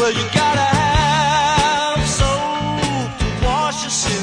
Well, you gotta have soap to wash yourself.